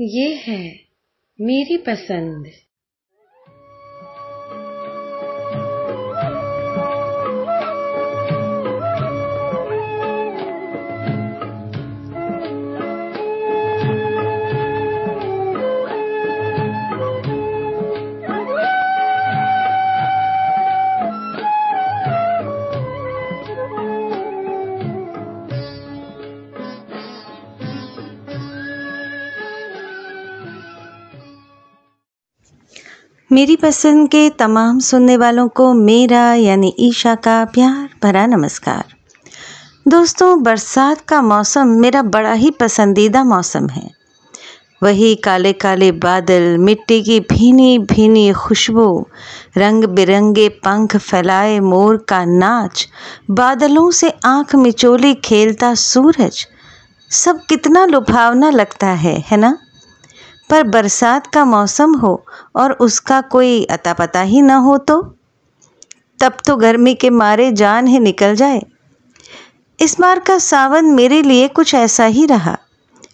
ये है मेरी पसंद। मेरी पसंद के तमाम सुनने वालों को मेरा यानी ईशा का प्यार भरा नमस्कार। दोस्तों, बरसात का मौसम मेरा बड़ा ही पसंदीदा मौसम है। वही काले काले बादल, मिट्टी की भीनी भीनी खुशबू रंग बिरंगे पंख फैलाए मोर का नाच, बादलों से आँख मिचोली खेलता सूरज, सब कितना लुभावना लगता है है ना? पर बरसात का मौसम हो और उसका कोई अता पता ही ना हो तो? तब तो गर्मी के मारे जान ही निकल जाए। इस बार का सावन मेरे लिए कुछ ऐसा ही रहा।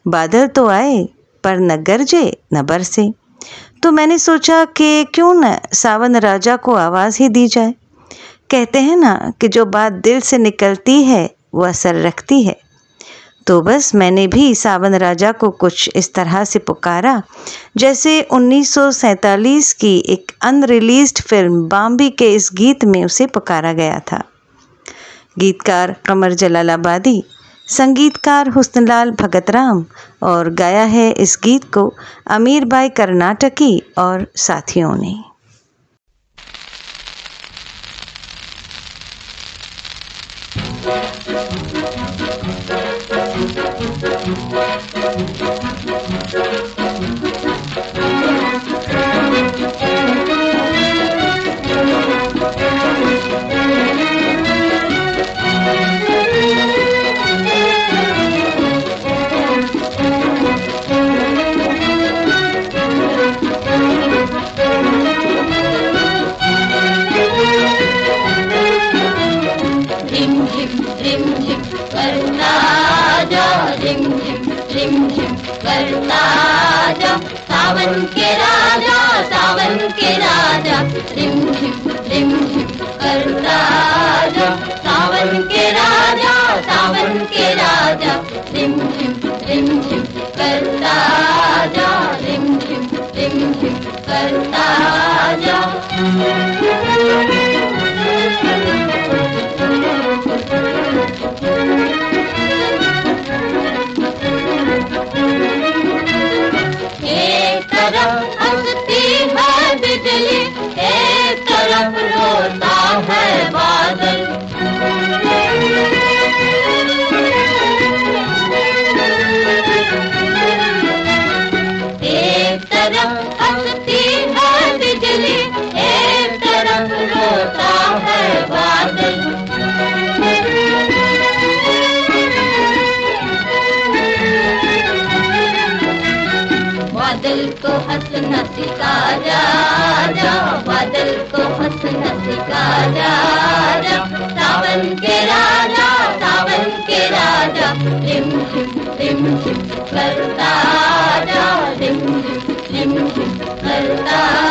बादल तो आए, पर न गरजे, न बरसे। तो मैंने सोचा कि क्यों न सावन राजा को आवाज़ ही दी जाए। कहते हैं ना कि जो बात दिल से निकलती है, वो असर रखती है। तो बस मैंने भी सावन राजा को कुछ इस तरह से पुकारा, जैसे 1947 की एक अनरिलीज्ड फ़िल्म बाम्बी के इस गीत में उसे पुकारा गया था। गीतकार कमर जलालाबादी, संगीतकार हुस्नलाल भगतराम और गाया है इस गीत को अमीर बाई कर्नाटकी और साथियों ने। सावन के राजा, सावन के राजा। रिम झिम रिम झिम करता राजा। सावन के राजा, सावन के राजा। रिम झिम रिम झिम कर बादल को हसन सिखा जा के राजा, सावन के राजा, रिम झिम रिम झिम करता जा रिम झिम करता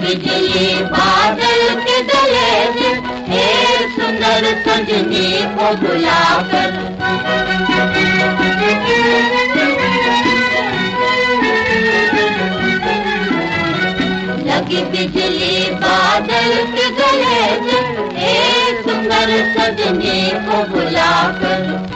बिजली बादल के गले से सुंदर सजनी को बुलाकर। लगी बिजली बादल के गले से सुंदर सजनी को बुलाकर।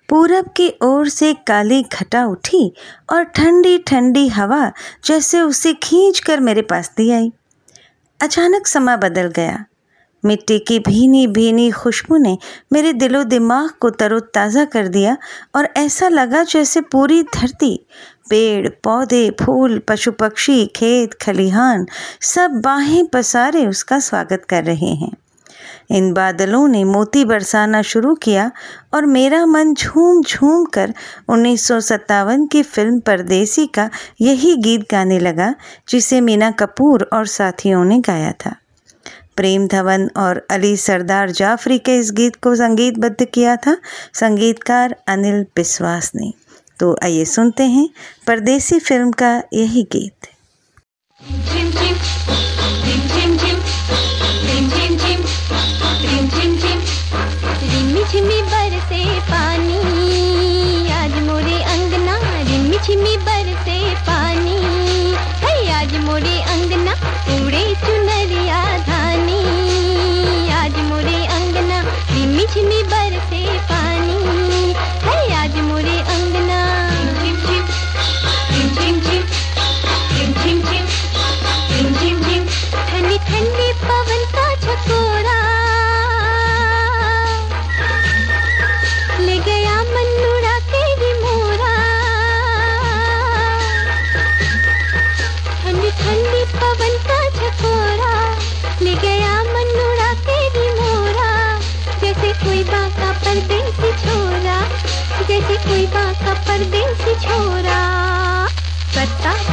पूरब की ओर से काली घटा उठी और ठंडी ठंडी हवा जैसे उसे खींच कर मेरे पास दी आई। अचानक समा बदल गया। मिट्टी की भीनी भीनी खुशबू ने मेरे दिलो दिमाग को तरोताज़ा कर दिया और ऐसा लगा जैसे पूरी धरती, पेड़, पौधे, फूल, पशु पक्षी, खेत, खलिहान सब बाहें पसारे उसका स्वागत कर रहे हैं। इन बादलों ने मोती बरसाना शुरू किया और मेरा मन झूम झूम कर उन्नीस सौ सत्तावन की फ़िल्म परदेसी का यही गीत गाने लगा, जिसे मीना कपूर और साथियों ने गाया था। प्रेम धवन और अली सरदार जाफरी के इस गीत को संगीतबद्ध किया था। संगीतकार अनिल बिस्वास ने। तो आइए सुनते हैं परदेसी फ़िल्म का यही गीत। झिम झिम 听明白。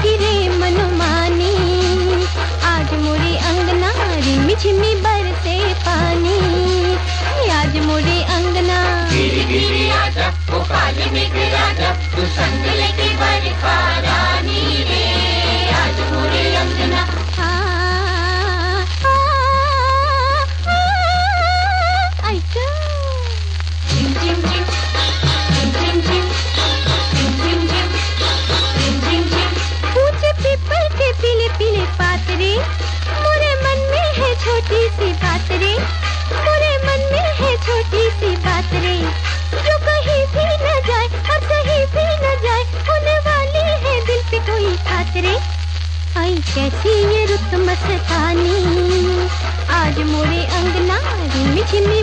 गिरे मनमानी, आज मोरे अंगना रिमी मिछमी बरसे पानी। आज मोरे अंगना गिरी गिरी आजा काली मेघ कैसी ये रुत मस्तानी आज मोरे अंगना रिमी झिमी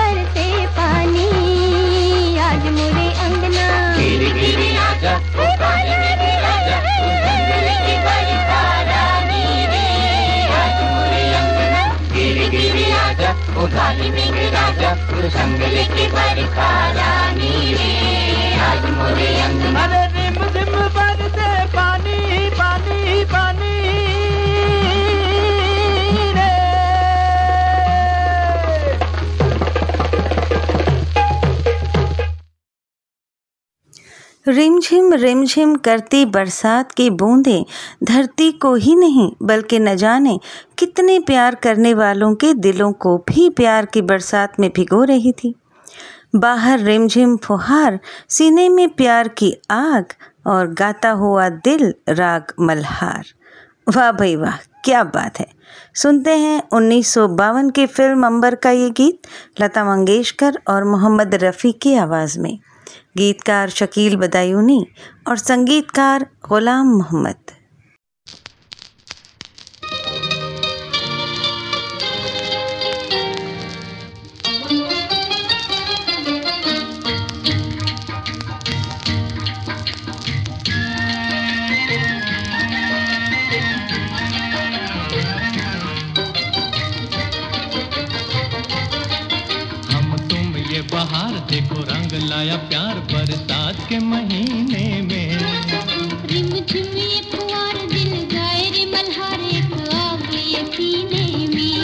उघाली में राजा पुरुष संग लेके बरखा रानी रे रिमझिम रिमझिम करती बरसात की बूंदें। धरती को ही नहीं, बल्कि न जाने कितने प्यार करने वालों के दिलों को भी प्यार की बरसात में भिगो रही थी। बाहर रिमझिम फुहार, सीने में प्यार की आग और गाता हुआ दिल राग मल्हार। वाह भाई वाह, क्या बात है। सुनते हैं उन्नीस की फ़िल्म अंबर का ये गीत, लता मंगेशकर और मोहम्मद रफ़ी की आवाज़ में। गीतकार शकील बदायूनी और संगीतकार गुलाम मोहम्मद। बहार देखो रंग लाया प्यार बरसात के महीने में। रिम झिम ये फुहार दिल गाए रे मल्हार एक आग ये सीने में।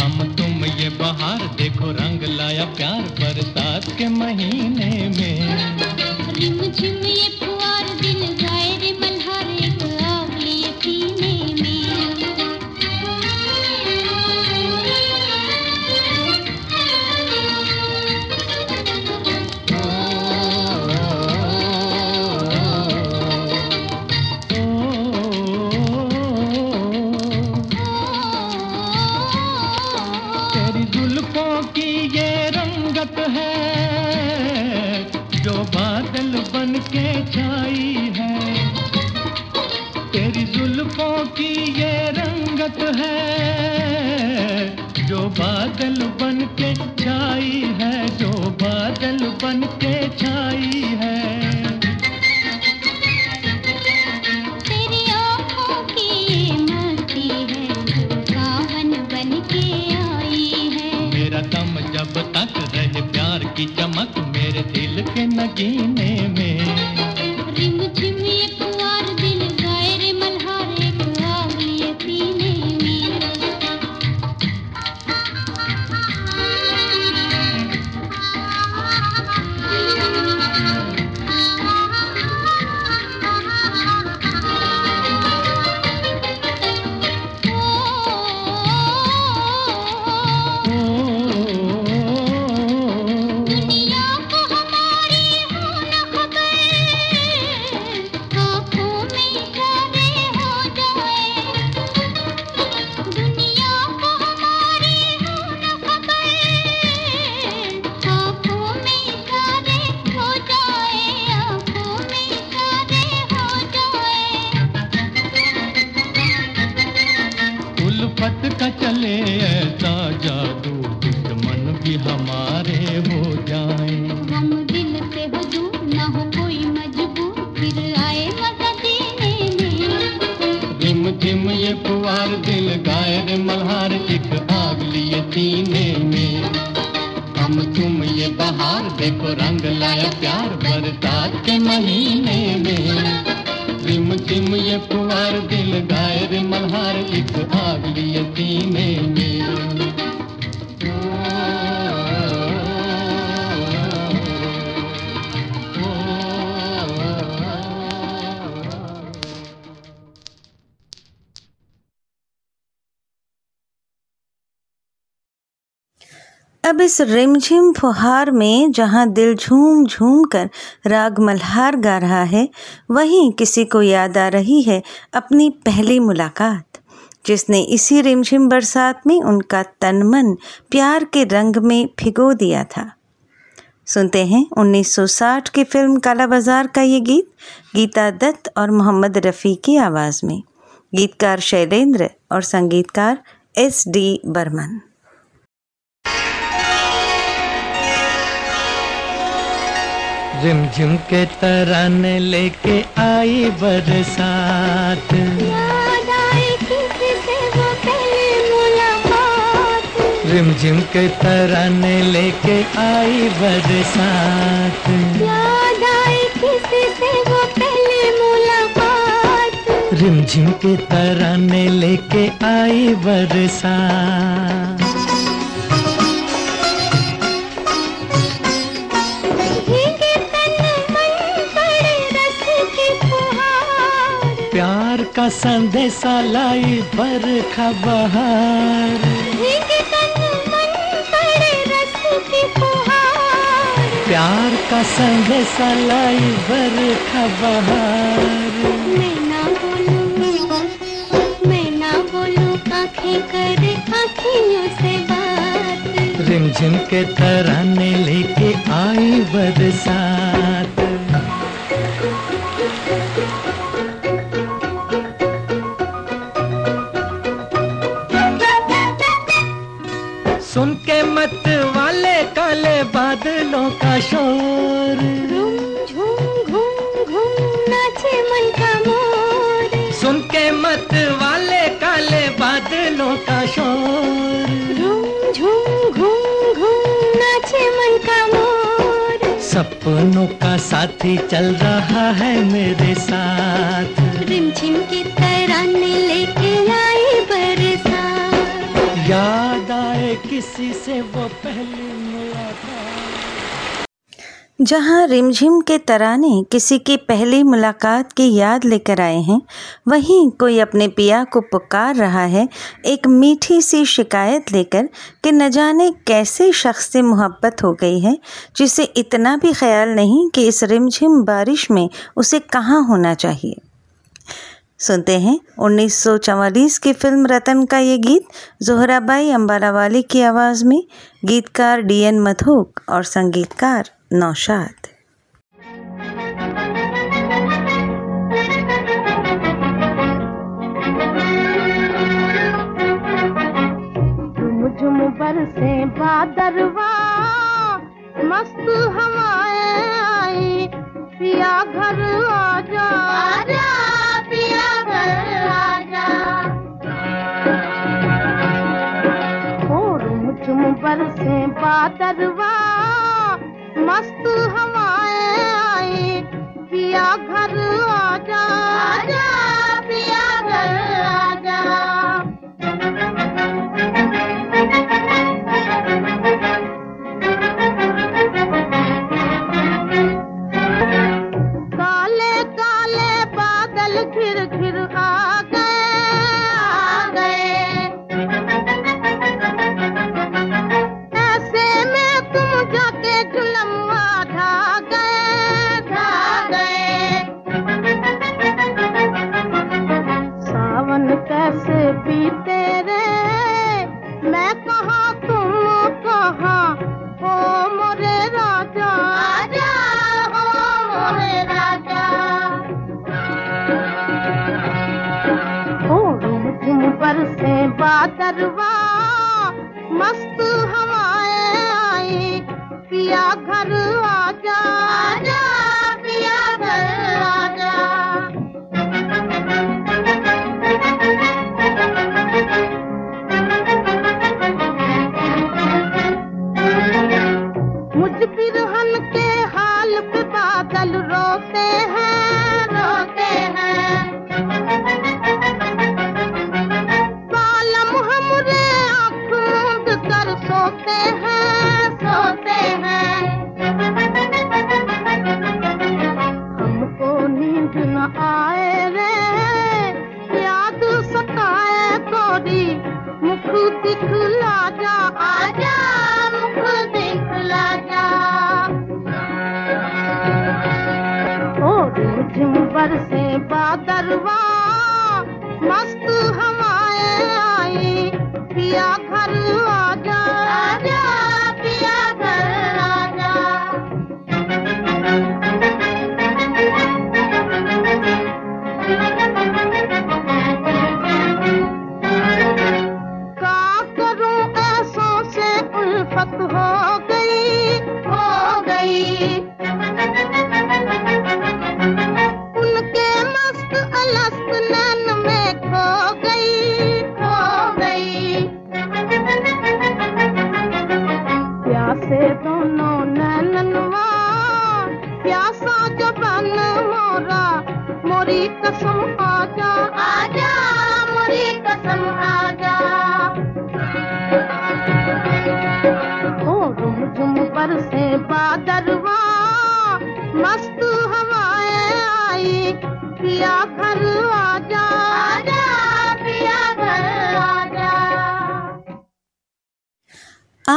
हम तुम ये बहार देखो रंग लाया प्यार बरसात के महीने रंगत है जो बादल बन के छाई है जो बादल बन के छाई है। तेरी आँखों की मस्ती है जो सावन बन के आई है। मेरा दम जब तक रहे प्यार की चमक मेरे दिल के नगीने अब इस रिमझिम फुहार में जहाँ दिल झूम झूम कर राग मल्हार गा रहा है, वहीं किसी को याद आ रही है अपनी पहली मुलाकात, जिसने इसी रिमझिम बरसात में उनका तन मन प्यार के रंग में भिगो दिया था। सुनते हैं 1960 की फ़िल्म काला बाज़ार का ये गीत, गीता दत्त और मोहम्मद रफ़ी की आवाज़ में। गीतकार शैलेंद्र और संगीतकार एस डी बर्मन। रिमझिम के तराने लेके आई बरसात। याद आए किसी से वो पहली मुलाकात। रिमझिम के तराने लेके आई बरसात। याद आए किसी से वो पहली मुलाकात। रिमझिम के तराने लेके आई बरसात। संदेशा लाई बरखा बहार भीगे तन मन पड़े रस की फुहार। प्यार का संदेशा लाई बरखा बहार मैं ना बोलूँ मैं ना बोलूँ आँखें करे आँखियों से बात। रिमझिम के तराने लेके आई बरसात। साथी चल रहा है मेरे साथ। रिमझिम की तराने लेके आई बरसात। याद आए किसी से वो पहली जहाँ रिमझिम के तराने किसी की पहली मुलाकात की याद लेकर आए हैं, वहीं कोई अपने पिया को पुकार रहा है, एक मीठी सी शिकायत लेकर कि न जाने कैसे शख्स से मोहब्बत हो गई है, जिसे इतना भी ख्याल नहीं कि इस रिमझिम बारिश में उसे कहाँ होना चाहिए। सुनते हैं 1944 की फ़िल्म रतन का ये गीत, जोहराबाई अम्बाला वाली की आवाज़ में, गीतकार डी एन मधोक और संगीतकार नौशाद झुम बरसे बादरवा मस्त हवाएँ आई पिया घर आजा। आजा पिया घर आजा। ओ झुम झुम बरसे बादरवा मस्त हवाएँ आए पिया घर आ जा, आ घर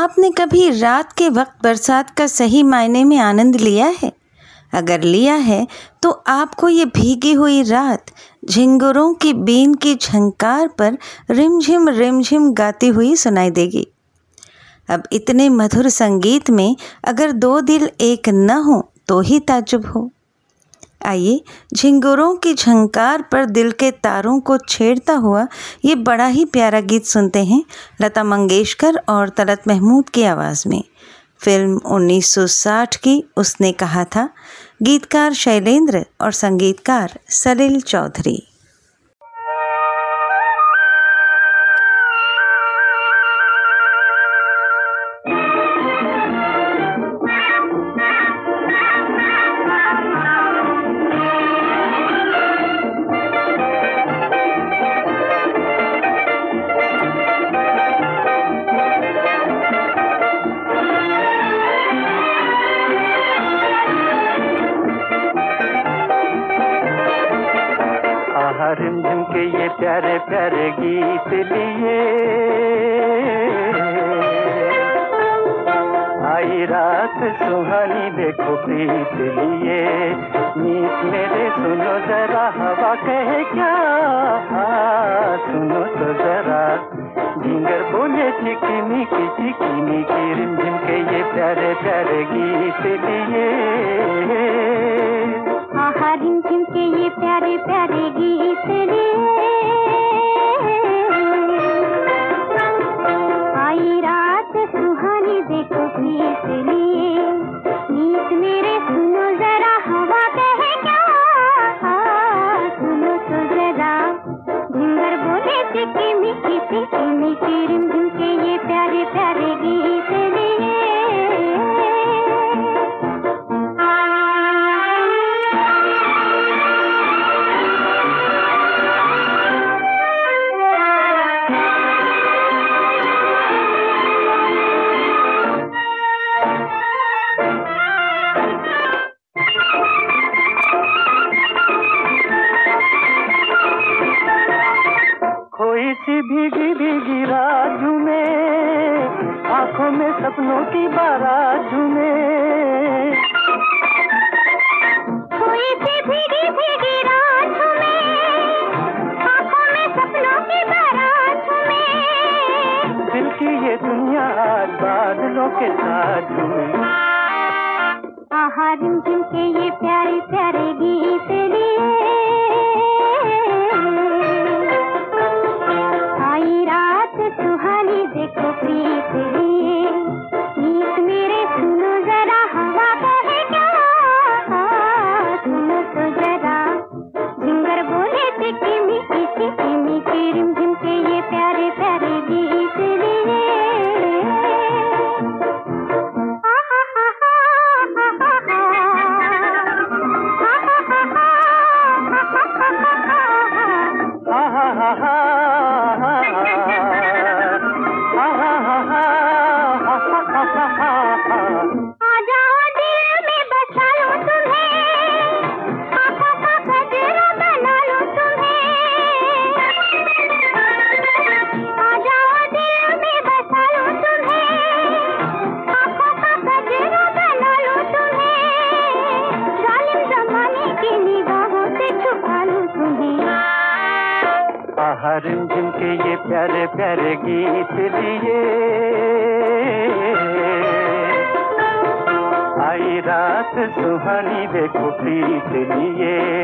आपने कभी रात के वक्त बरसात का सही मायने में आनंद लिया है? अगर लिया है तो आपको ये भीगी हुई रात, झिंगुरों की बीन की झंकार पर रिमझिम रिमझिम गाती हुई सुनाई देगी। अब इतने मधुर संगीत में अगर दो दिल एक न हो तो ही ताजुब हो। आइए, झिंगुरों की झंकार पर दिल के तारों को छेड़ता हुआ ये बड़ा ही प्यारा गीत सुनते हैं लता मंगेशकर और तलत महमूद की आवाज़ में। फ़िल्म 1960 की उसने कहा था। गीतकार शैलेंद्र और संगीतकार सलील चौधरी। लिए आई रात सुहानी देखो प्रीत लिए। नीत मेरे सुनो जरा, हवा कहे क्या? सुनो तो जरा। जिंगर बोले, चिकनी की चिकनी की रिम झिम के ये प्यारे प्यारे गीत लिए। आहा रिम झिम के ये Garden सुहानी देखो प्रीत लिए।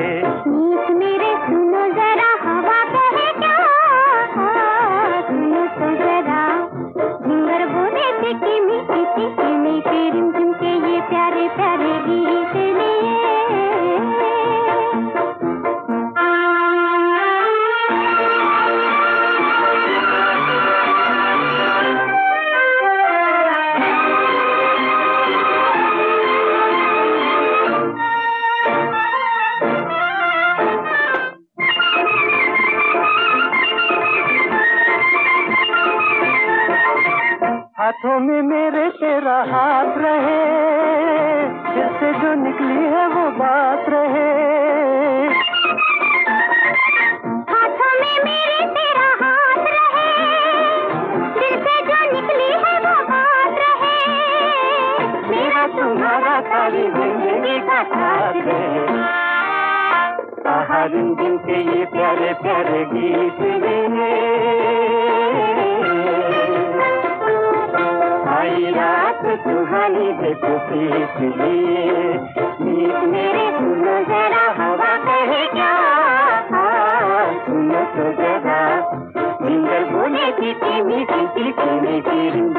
एक की रिम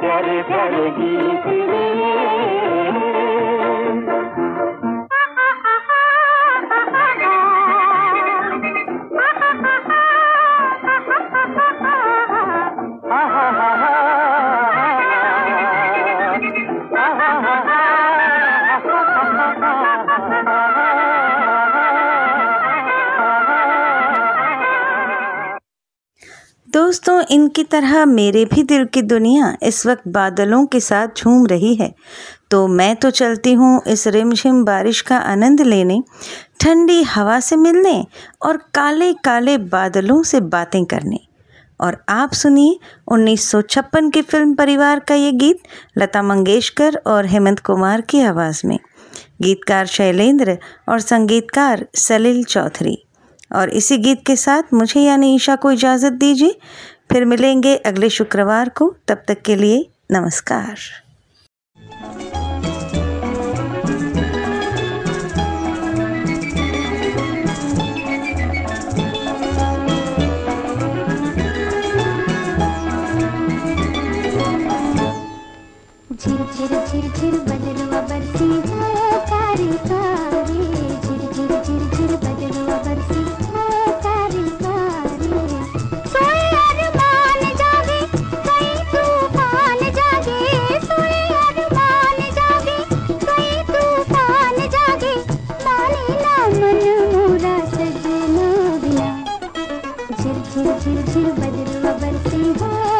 प्यारे प्यारे गीत। इनकी तरह मेरे भी दिल की दुनिया इस वक्त बादलों के साथ झूम रही है। तो मैं तो चलती हूँ इस रिमझिम बारिश का आनंद लेने, ठंडी हवा से मिलने और काले काले बादलों से बातें करने। और आप सुनिए 1956 की फ़िल्म परिवार का ये गीत, लता मंगेशकर और हेमंत कुमार की आवाज़ में। गीतकार शैलेंद्र और संगीतकार सलील चौधरी। और इसी गीत के साथ मुझे यानी ईशा को इजाज़त दीजिए। फिर मिलेंगे अगले शुक्रवार को। तब तक के लिए नमस्कार। फिर बदलुआ बरसी है।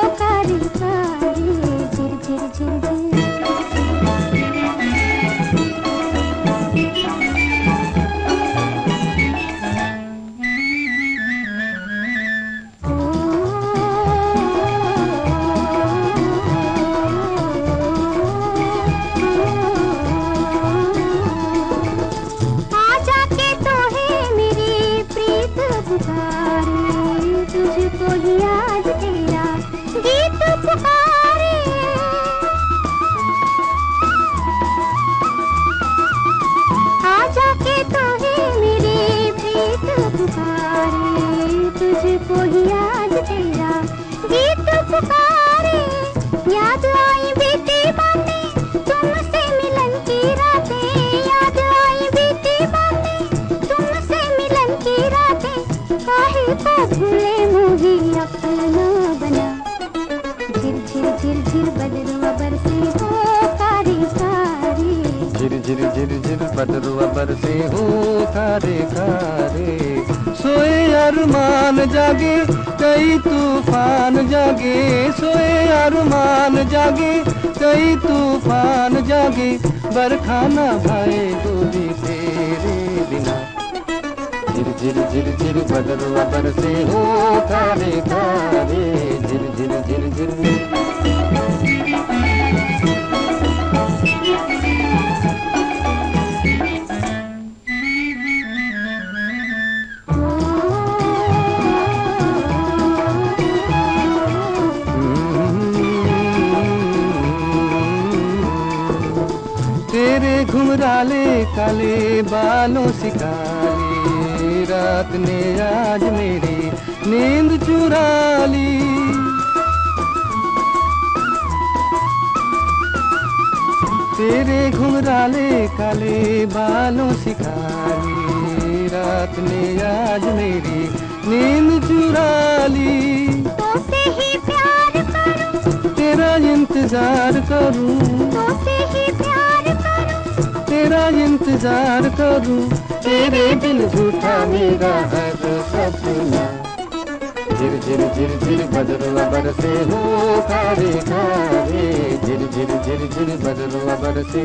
बरसे हो कारे कारे सोए अरमान जागे, कई तूफ़ान जागे। सोए अरमान जागे, कई तूफ़ान जागे। बरखाना भाई डोली तेरे बिना। झिर झिर झिर झिर बदरुआ बरसे हो कारे कारे झिर झिर झिर झिर तेरे घुमराले काले बालों से काली रात ने आज मेरी नींद चुरा ली। तेरे घुमराले काले बालों से रात ने आज मेरी नींद चुरा ली। तोसे ही प्यार करूँ। तेरा इंतज़ार करूँ। तोसे ही करूँ तेरा इंतज़ार करूँ तेरे बिन झूठा मेरा हर सपना। झिर झिर झिर झिर बदरुआ बरसे हो कारे। कारे झिर झिर झिर झिर बदरुआ बरसे